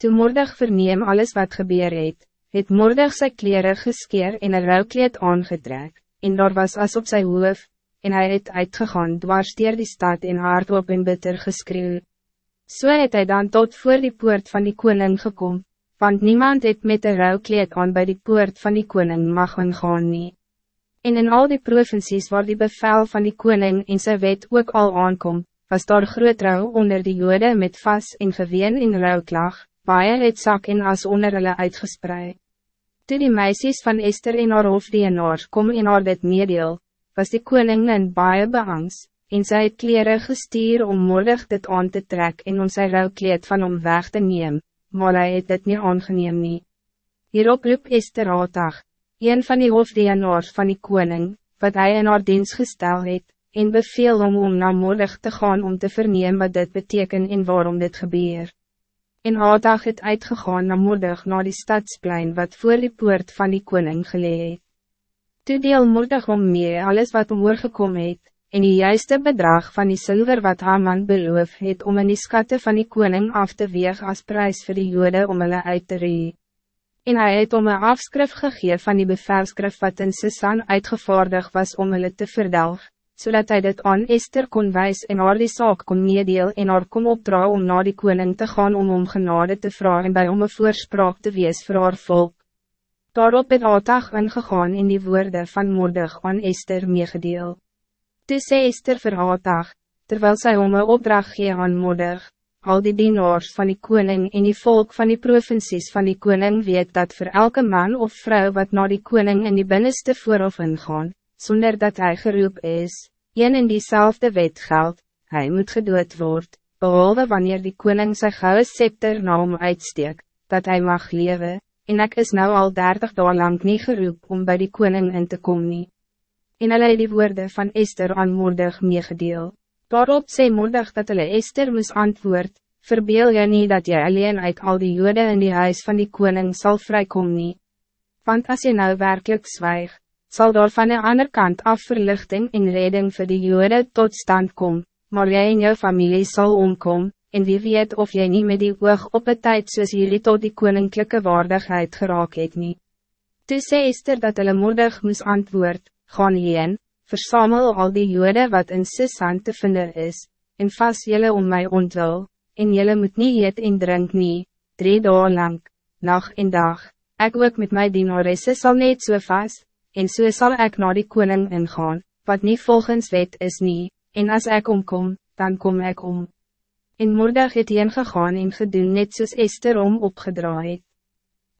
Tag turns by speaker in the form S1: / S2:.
S1: Toen Mordag verneem alles wat gebeur het, het Mordag sy kleren geskeer en een rouwkleed aangetrek, en daar was as op sy hoof, en hij het uitgegaan dwars dier die stad en hardop en bitter geskreeuw. So het hij dan tot voor die poort van die koning gekom, want niemand het met een rouwkleed aan bij die poort van die koning mag gaan nie. En in al die provincies waar die bevel van die koning en sy wet ook al aankom, was daar groot rouw onder die jode met vas en geween in rouwklag, baie het sak en as onder hulle uitgespreid. Toe die meisjes van Esther en haar hofdienaars kom en haar dit meedeel, was die koningin baie beangst, en sy het kleren gestuur om moedig dit aan te trek en om sy rouwkleed van hom weg te neem, maar hy het dit nie aangeneem nie. Hierop roep Esther Atag, een van die hofdienaars van die koning, wat hij in haar dienst gestel het, en beveel om om na moedig te gaan om te verneem wat dit betekent en waarom dit gebeurt. En Hadag het uitgegaan na moedig na die stadsplein wat voor die poort van die koning gelee het. Toe deel moedig om mee alles wat om oorgekom het, en die juiste bedrag van die zilver wat Haman beloof het om in die skatte van die koning af te weeg als prijs voor die jode om hulle uit te ree. En hij het om een afskrif gegee van die bevelskrif wat in Sisan uitgevaardig was om hulle te verdelgen zodat hij dit aan Esther kon wijs en haar die saak kon meedeel en haar kon opdra om naar die koning te gaan om om genade te vragen en bij om een voorspraak te wees voor haar volk. Daarop het Atag ingegaan in die woorden van moedig aan Esther meegedeel. Toe sê Esther vir Atag, terwijl zij om een opdracht gee aan moedig, al die dienaars van die koning en die volk van die provincies van die koning weet dat voor elke man of vrouw wat naar die koning in die binnenste voorhof ingaan, zonder dat hij geroep is, een in diezelfde wet geldt, hij moet gedood worden, behalve wanneer die koning sy gouden scepter na hom uitsteek, dat hij mag leven, en ik is nou al dertig dagen lang niet geroep om bij die koning in te komen. En hulle die woorden van Esther aan moordig meegedeel. Daarop sê moordig dat hulle Esther moes antwoord, verbeel je niet dat je alleen uit al die joden in die huis van die koning zal vrijkomen. Want als je nou werkelijk zwijgt, zal daar van de andere kant af verlichting en redding voor de jode tot stand komen, maar jij en jouw familie zal omkomen, en wie weet of jij niet met die oog op het tijd soos jullie tot die koninklijke waardigheid geraak het nie. Toe sê Esther dat hulle moedig moes antwoord, gaan heen, versamel al die jode wat in Sisan te vinden is, en vast jullie om mij ontwil, en jullie moet niet eet en drink nie, drie dagen lang, nacht en dag, ik ook met my dienaresse sal net so vast, en so sal ek na die koning ingaan, wat niet volgens wet is nie, en als ik omkom, dan kom ik om. En moordig het heen gegaan en gedoen net soos Esther om opgedraaid.